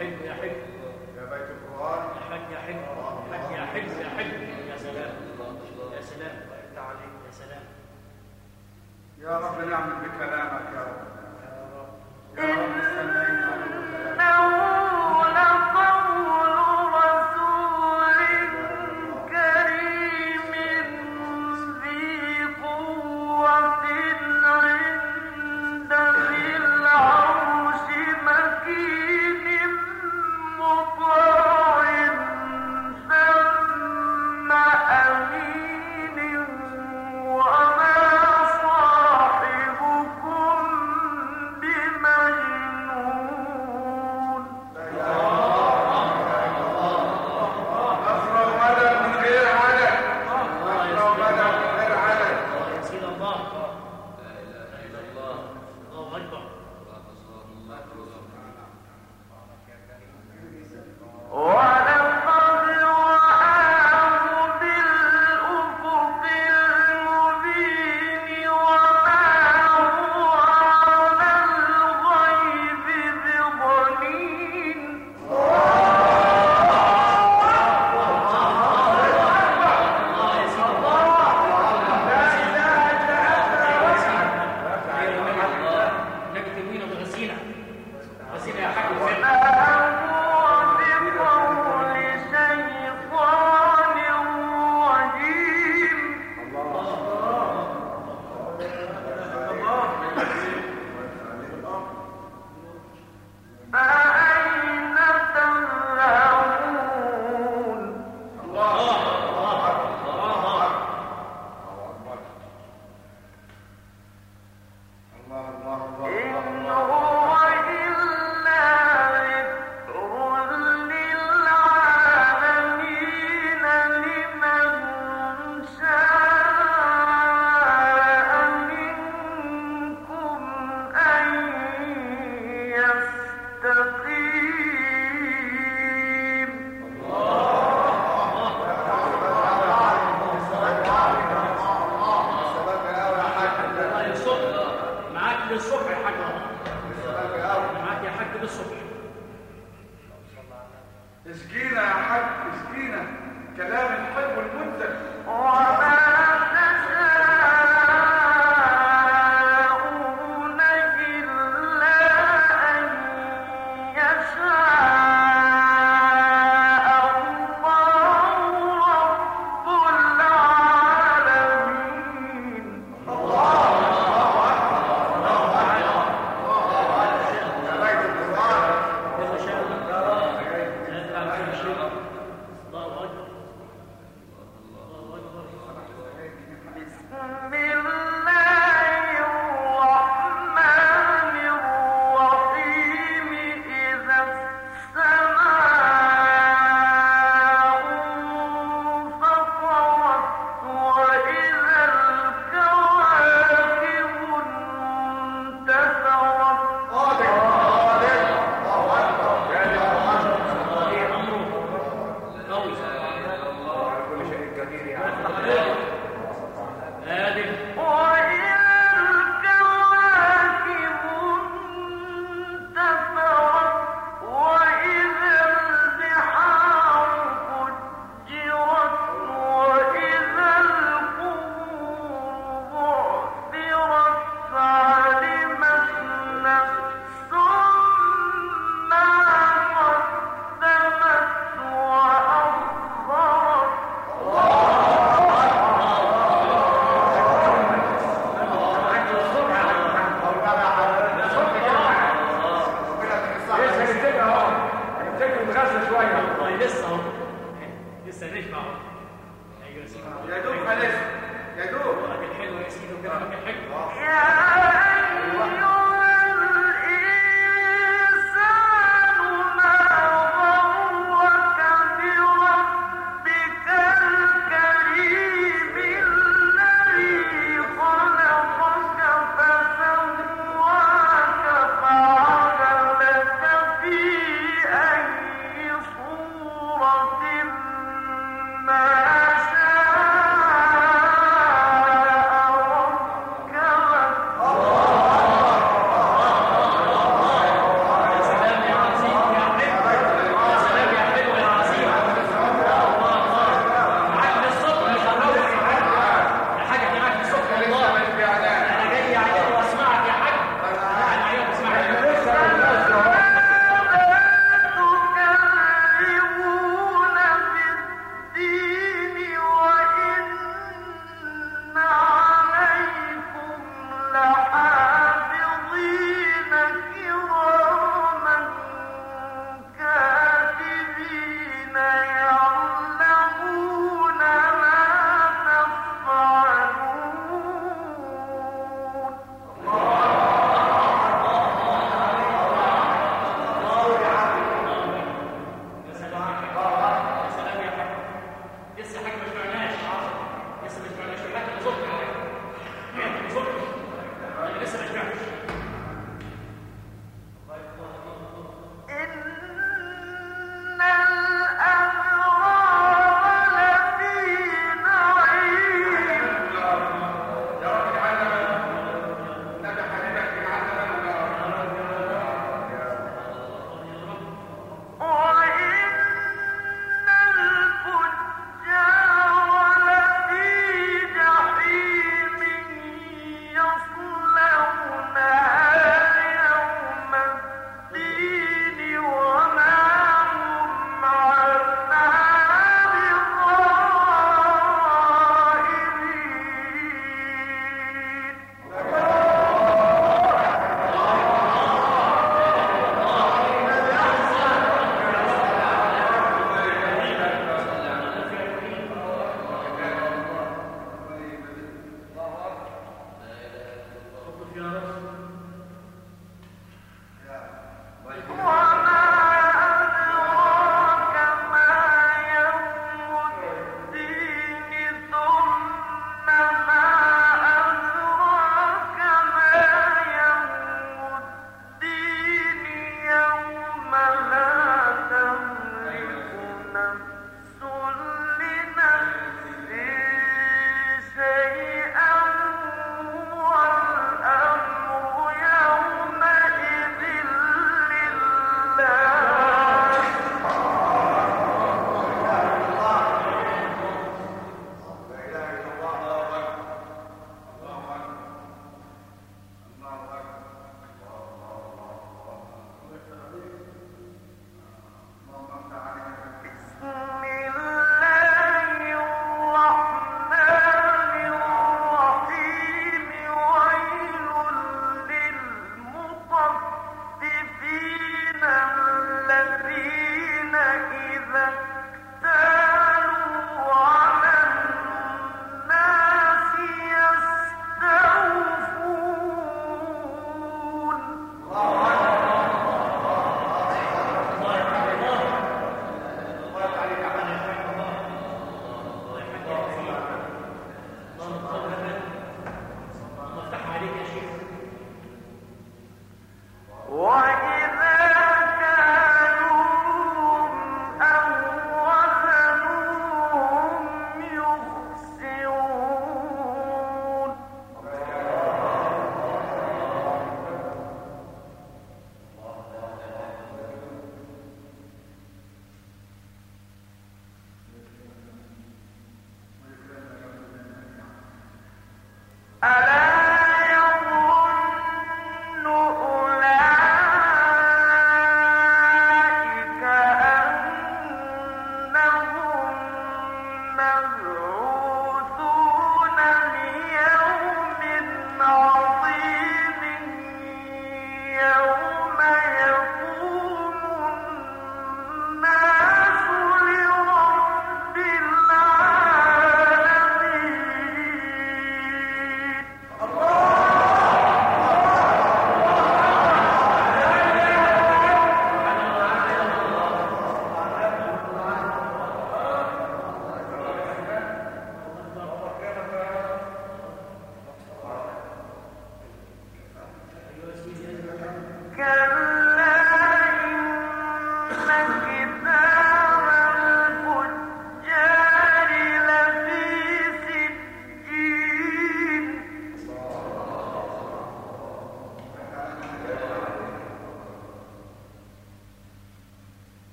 حلو يا حلو. يا بيت القرآن. يا حاج يا حلو. يا يا حلو يا حلو. يا سلام. يا سلام. وأنت عليك. يا سلام. يا رب نعمل بكلامك يا رب. يا رب. يا رب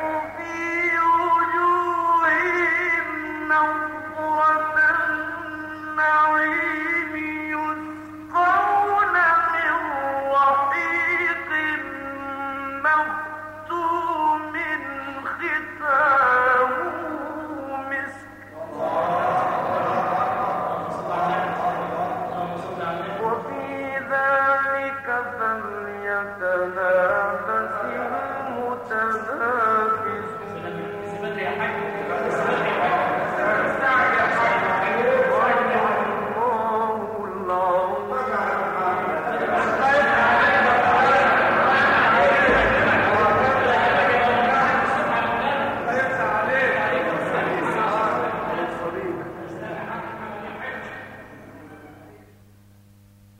be